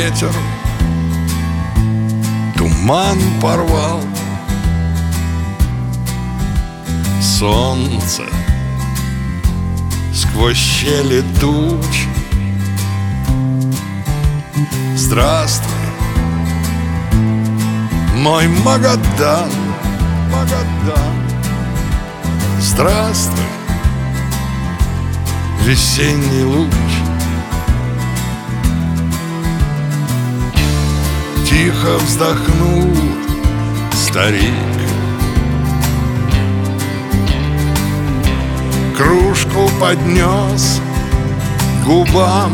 ветер Туман порвал. Солнце Сквозь щели туч. Здравствуй Мой Магадан Магадан. Здравствуй Весенний луч Тихо вздохнул старик. Кружку поднес губам.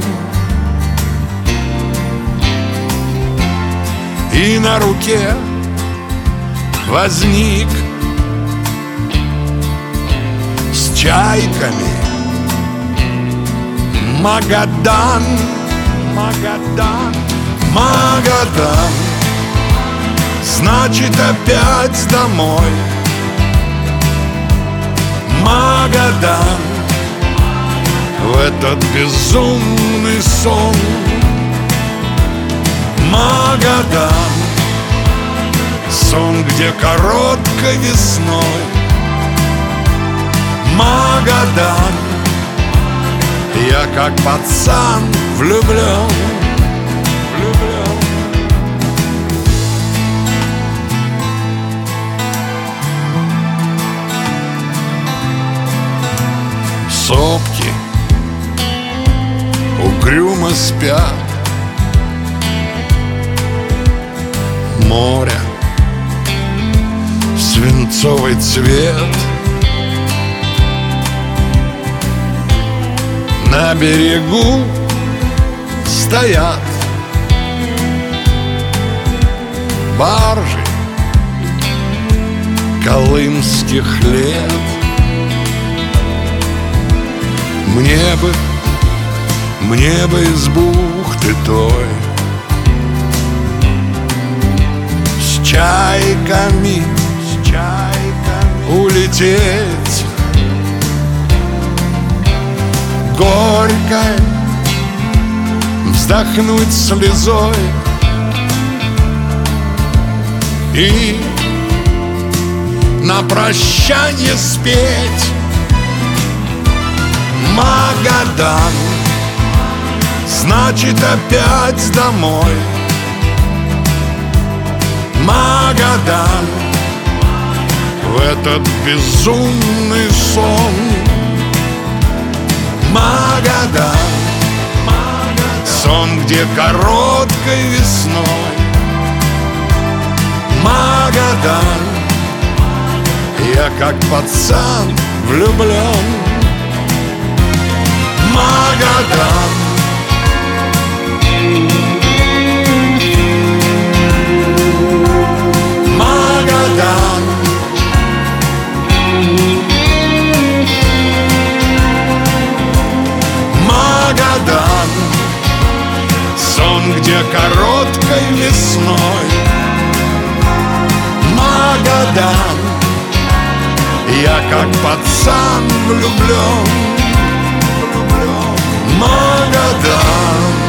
И на руке возник С чайками Магадан Магадан Магадан Значит опять домой. Магадан. В этот безумный сон. Магадан. Сон, где короткой весной. Магадан. Я как пацан влюблен угрюмо спят. Море. Свинцовый цвет. На берегу стоят Баржи колымских лет. Мне бы, мне бы из бухты той. С чайками, с чайками улететь. Горькой вздохнуть слезой. И на прощание спеть Магадан Значит опять домой. Магадан. В этот безумный сон. Магадан. Сон, где короткой весной. Магадан. Я как пацан влюблен Магадан сон, где короткой весной. Магадан Я как пацан влюблен Магадан.